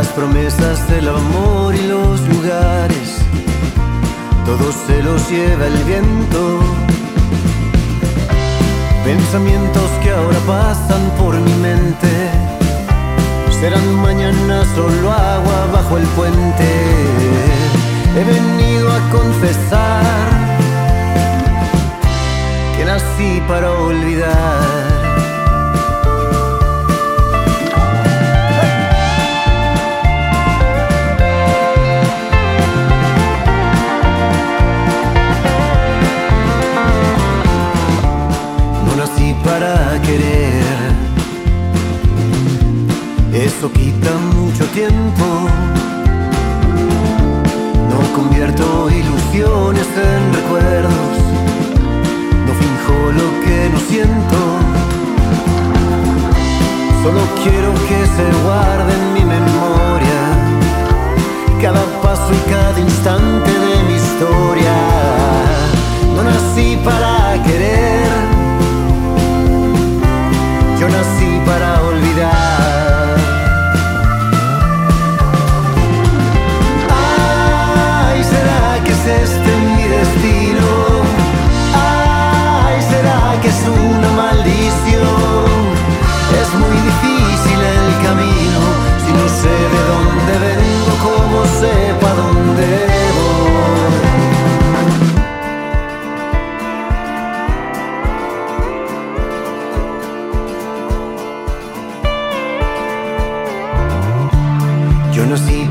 Las promesas del amor y los lugares, todos se los lleva el viento. Pensamientos que ahora pasan por mi mente serán mañana solo agua bajo el puente. He venido a confesar que nací para olvidar. Eso quita mucho tiempo. No convierto ilusiones en recuerdos, no finjo lo que no siento. Solo quiero que se guarde en mi memoria cada paso y cada instante de mi historia. No nací para querer,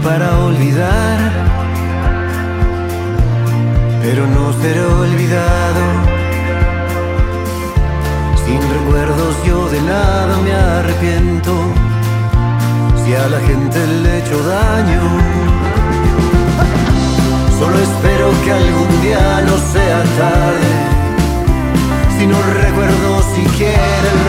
para olvidar, pero no ser olvidado. Sin recuerdos yo de nada me arrepiento. Si a la gente le he hecho daño, solo espero que algún día no sea tarde. Si no recuerdo siquiera el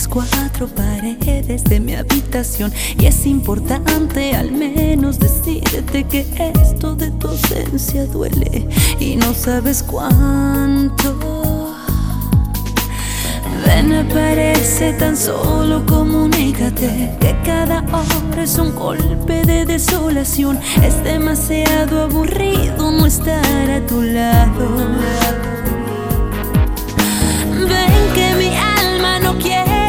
Las cuatro paredes de mi habitación. Y es importante al menos decirte que esto de tu ausencia duele y no sabes cuánto. Ven, aparece tan solo comunícate que cada hora es un golpe de desolación. Es demasiado aburrido no estar a tu lado. Ven que mi alma no quiere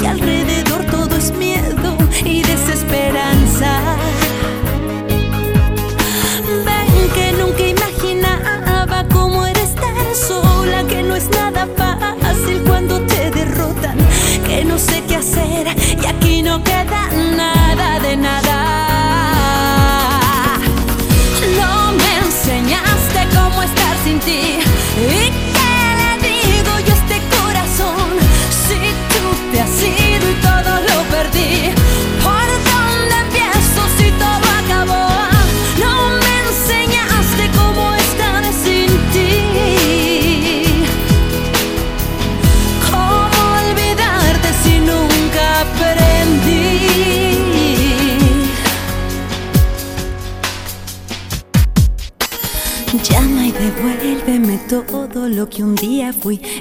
y alrededor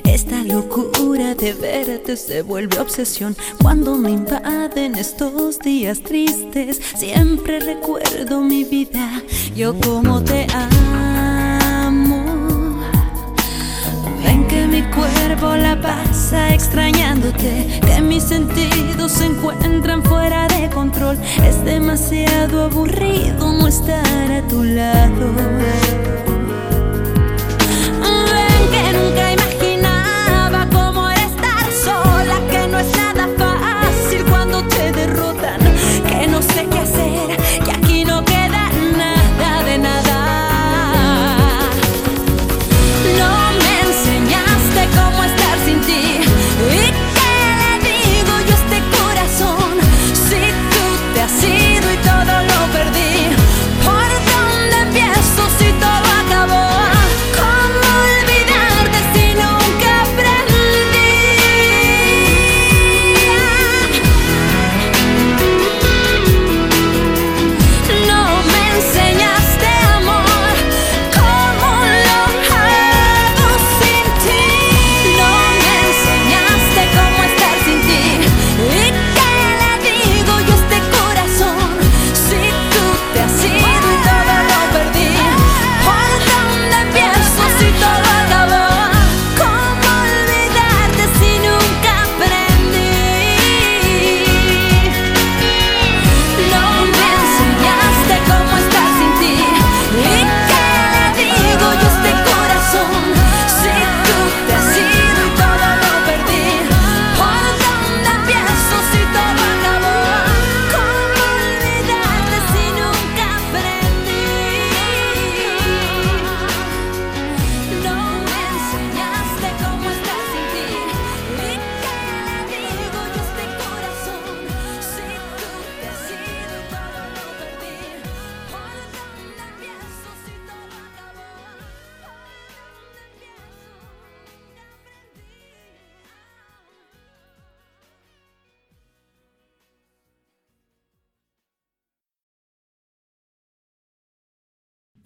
Esta locura de verte se vuelve obsesión. Cuando me invaden estos días tristes, siempre recuerdo mi vida. Yo como te amo. Ven que mi cuerpo la pasa extrañándote, que mis sentidos se encuentran fuera de control. Es demasiado aburrido no estar a tu lado.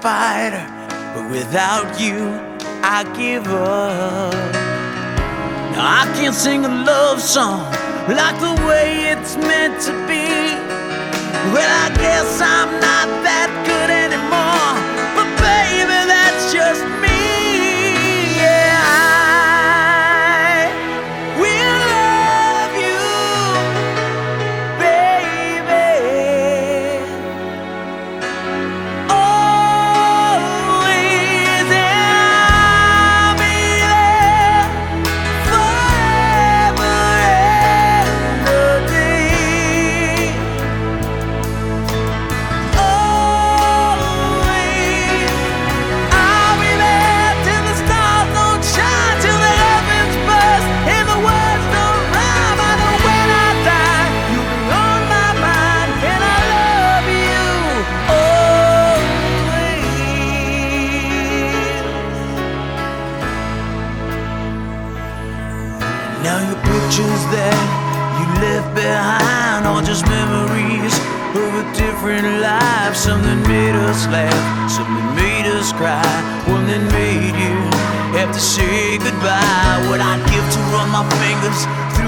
Fighter, but without you, I give up. Now I can't sing a love song like the way it's meant to be. Well, I guess I'm not that good anymore, but baby, that's just different life. Something made us laugh, something made us cry, one that made you have to say goodbye. What I'd give to run my fingers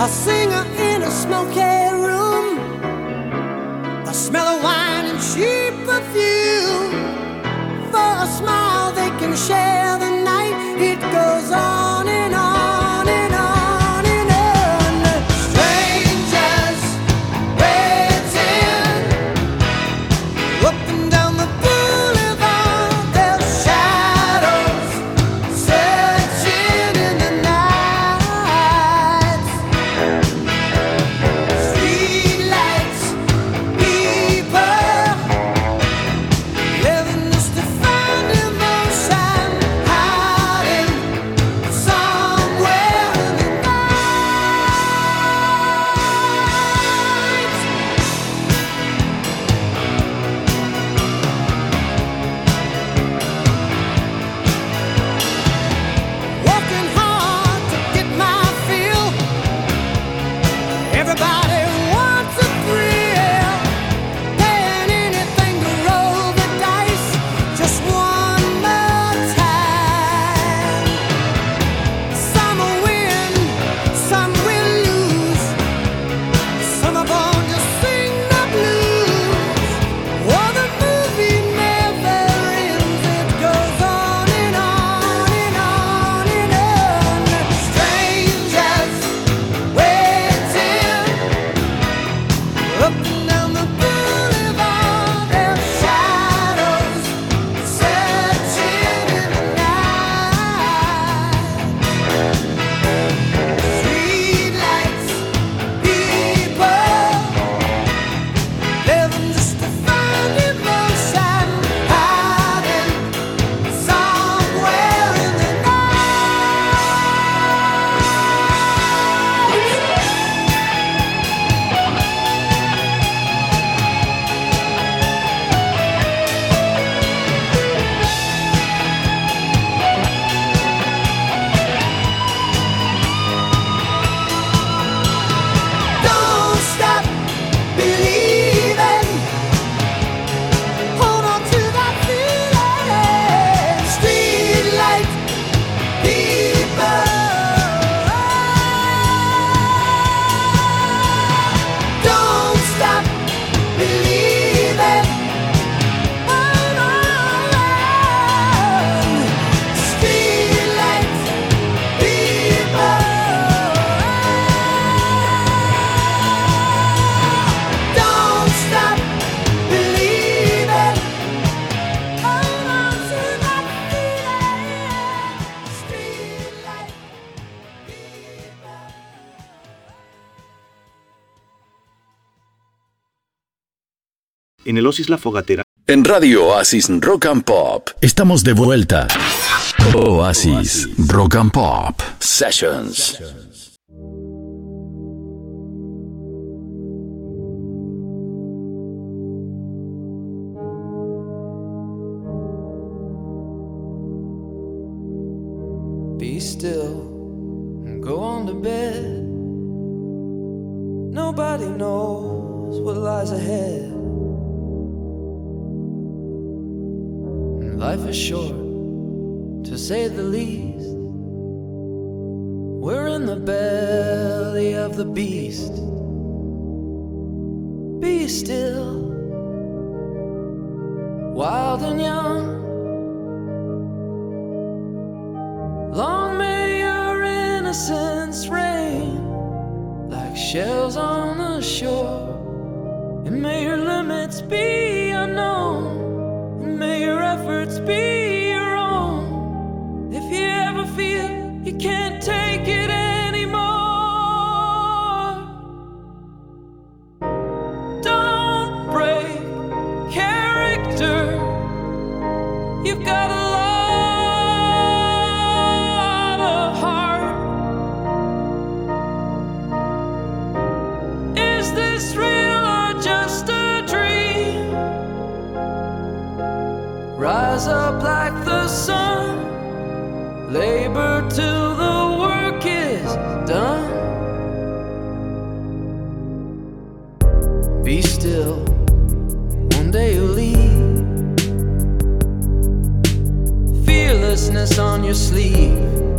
a singer in a smoky room, a smell of wine and cheap perfume, for a smile they can share. el La Fogatera. En Radio Oasis Rock and Pop. Estamos de vuelta. Oasis, Oasis. Rock and Pop Sessions. Sessions. be still and go on to bed. Nobody knows what lies ahead. Life is short, to say the least. We're in the belly of the beast. Be still, wild and young. Long may your innocence reign like shells on the shore, and may your limits be unknown. May your efforts be your own. If you ever feel you can't take it anymore, don't break character. You've got Rise up like the sun, labor till the work is done. Be still, one day you'll leave. Fearlessness on your sleeve.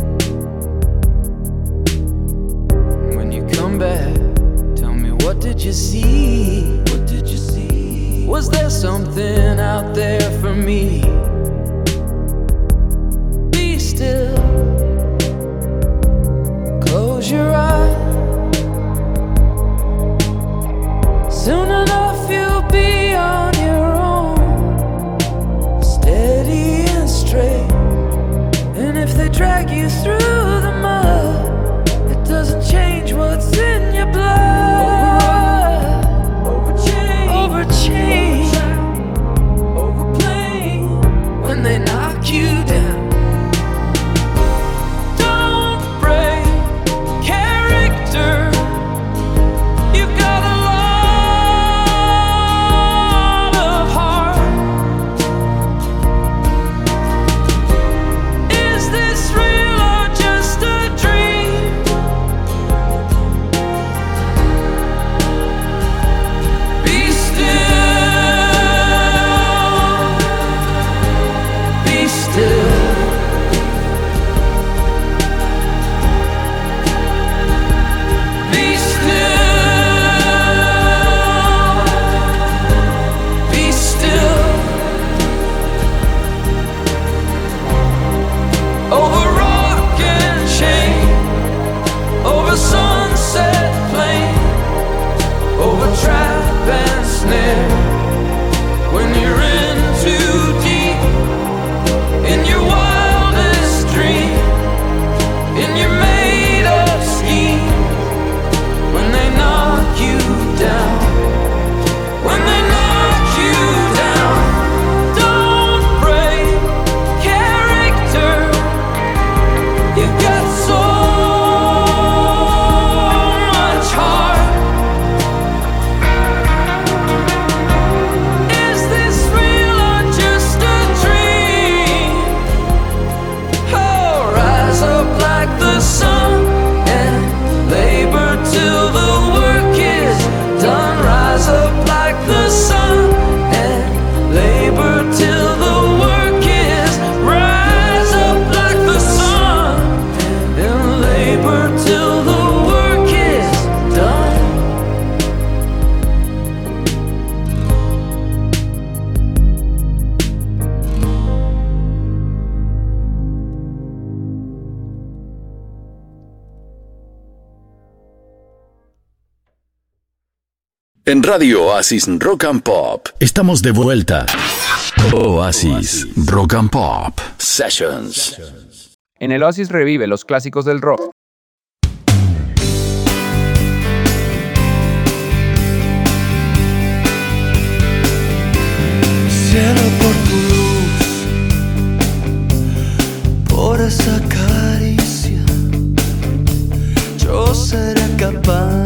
En Radio Oasis Rock and Pop estamos de vuelta. Oasis Rock and Pop Sessions. En el Oasis revive los clásicos del rock. Cielo por tu luz, por esa caricia, yo seré capaz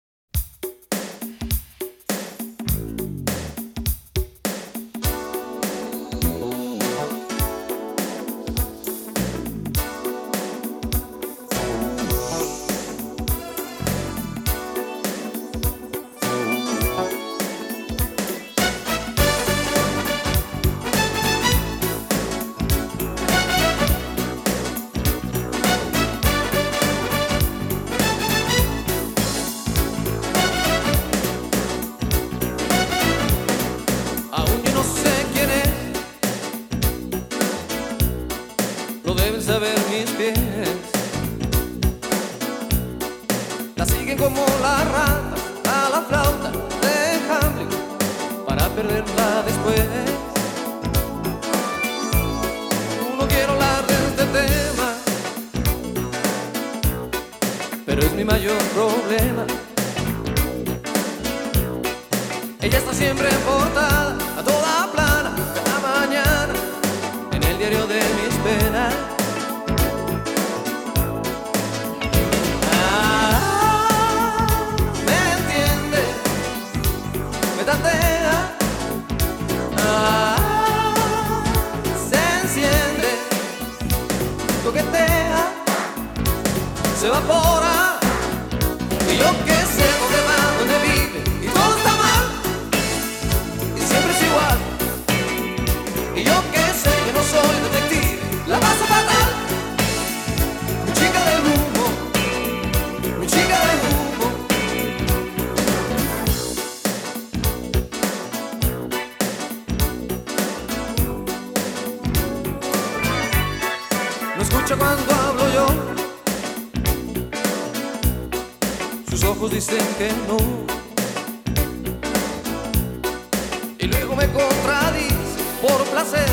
hacer,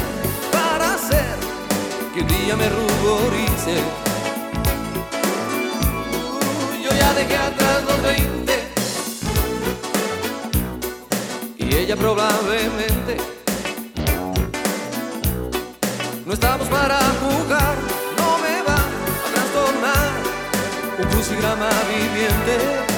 para hacer que un día me ruborice. Yo ya dejé atrás los 20 y ella probablemente no estamos para jugar, no me va a trastornar un crucigrama viviente.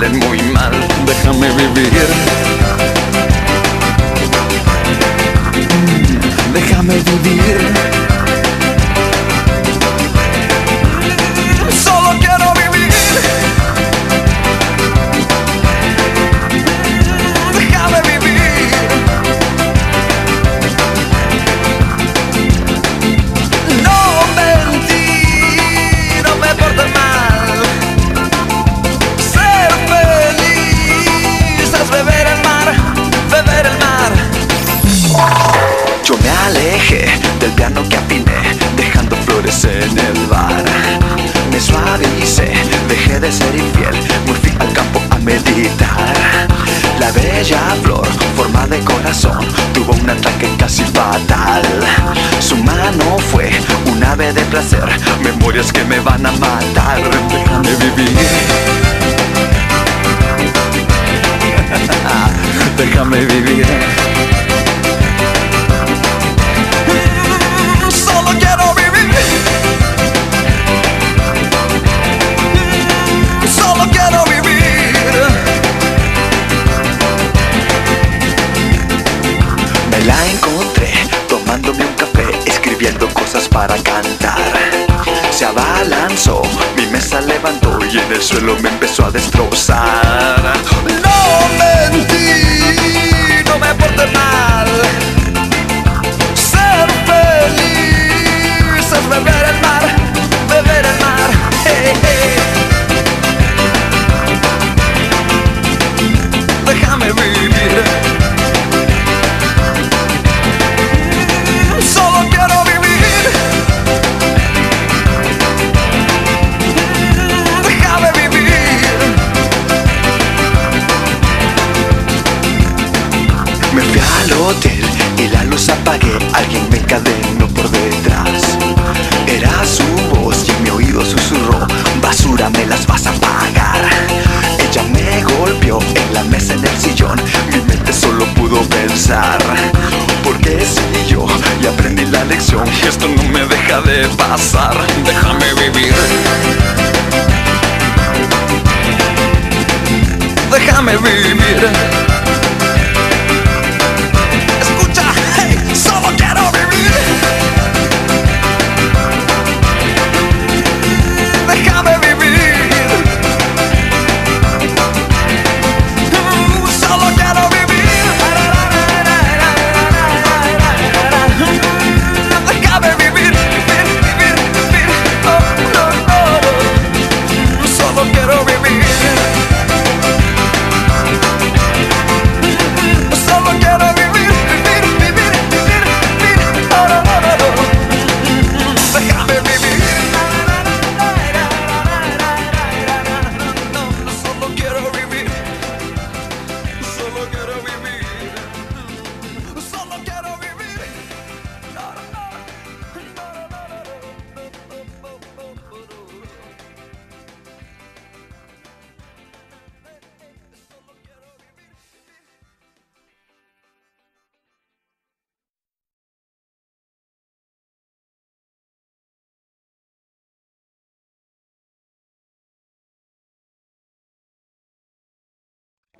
mal, muy mal, déjame vivir. Panamá. let's throw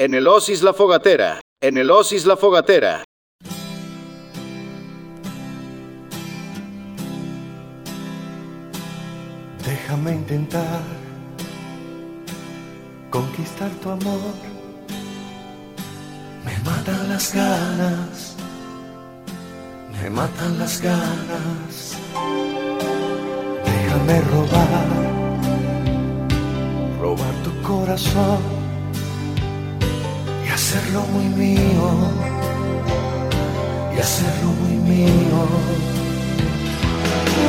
En el Osis La Fogatera. En el Osis La Fogatera. Déjame intentar conquistar tu amor. Me matan las ganas, me matan las ganas. Déjame robar, robar tu corazón hacerlo muy mío, y hacerlo muy mío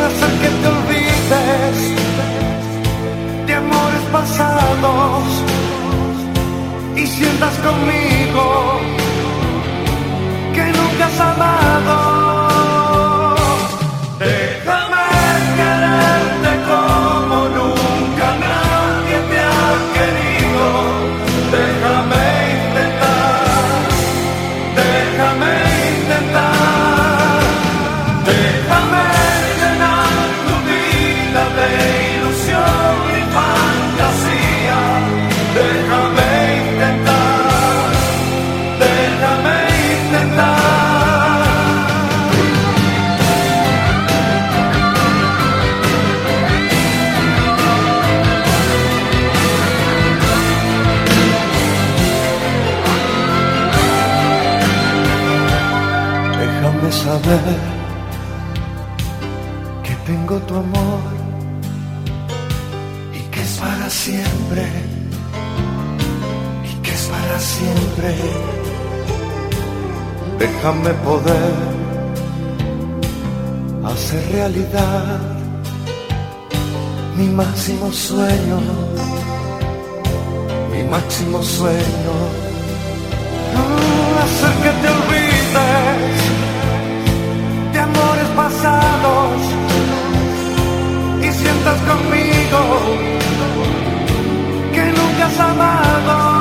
hacer que te olvides de amores pasados y sientas conmigo que nunca has amado. Que tengo tu amor y que es para siempre y que es para siempre. Déjame poder hacer realidad mi máximo sueño, mi máximo sueño. Hacer que te que nunca has amado.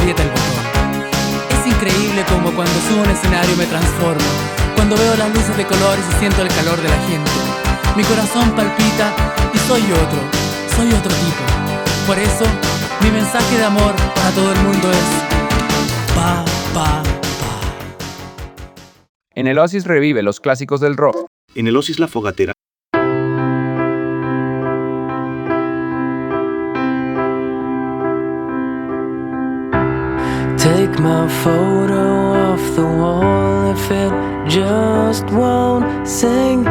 Aprieta el botón. Es increíble como cuando subo a un escenario me transformo, cuando veo las luces de colores y siento el calor de la gente. Mi corazón palpita y soy otro, soy otro tipo. Por eso, mi mensaje de amor para todo el mundo es pa, pa, En el Oasis revive los clásicos del rock. En el Oasis La Fogatera my photo off the wall if it just won't sing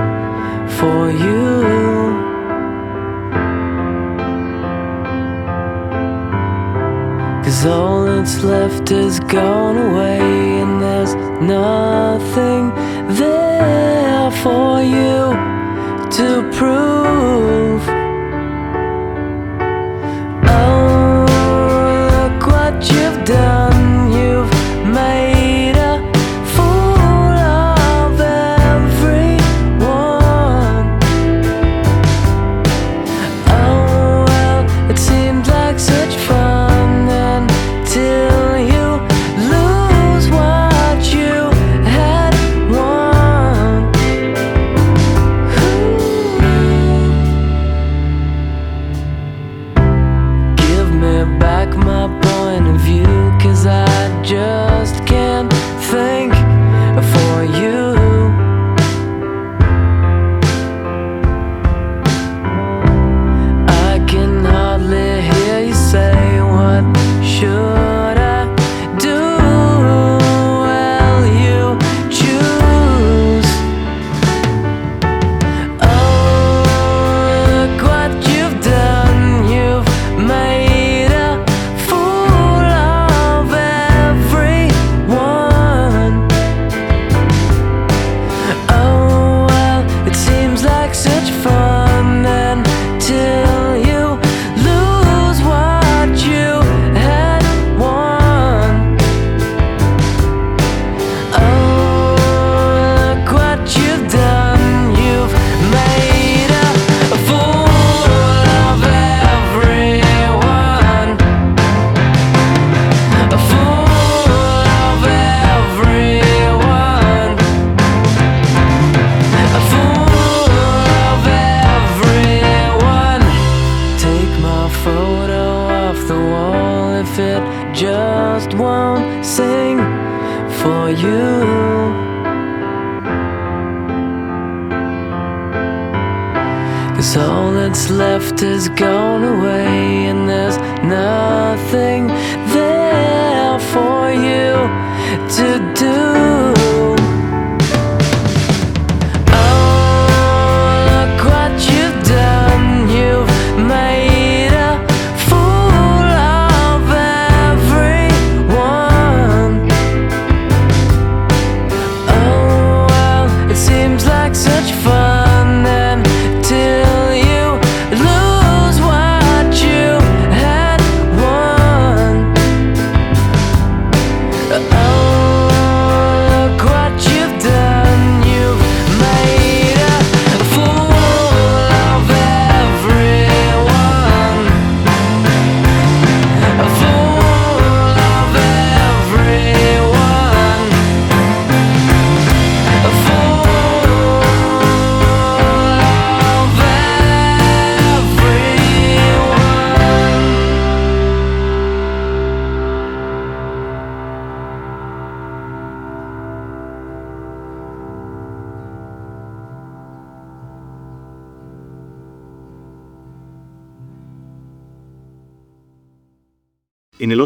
for you. Cause all that's left is gone away, and there's nothing there for you to prove. Oh, look what you've done.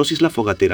El Oasis La Fogatera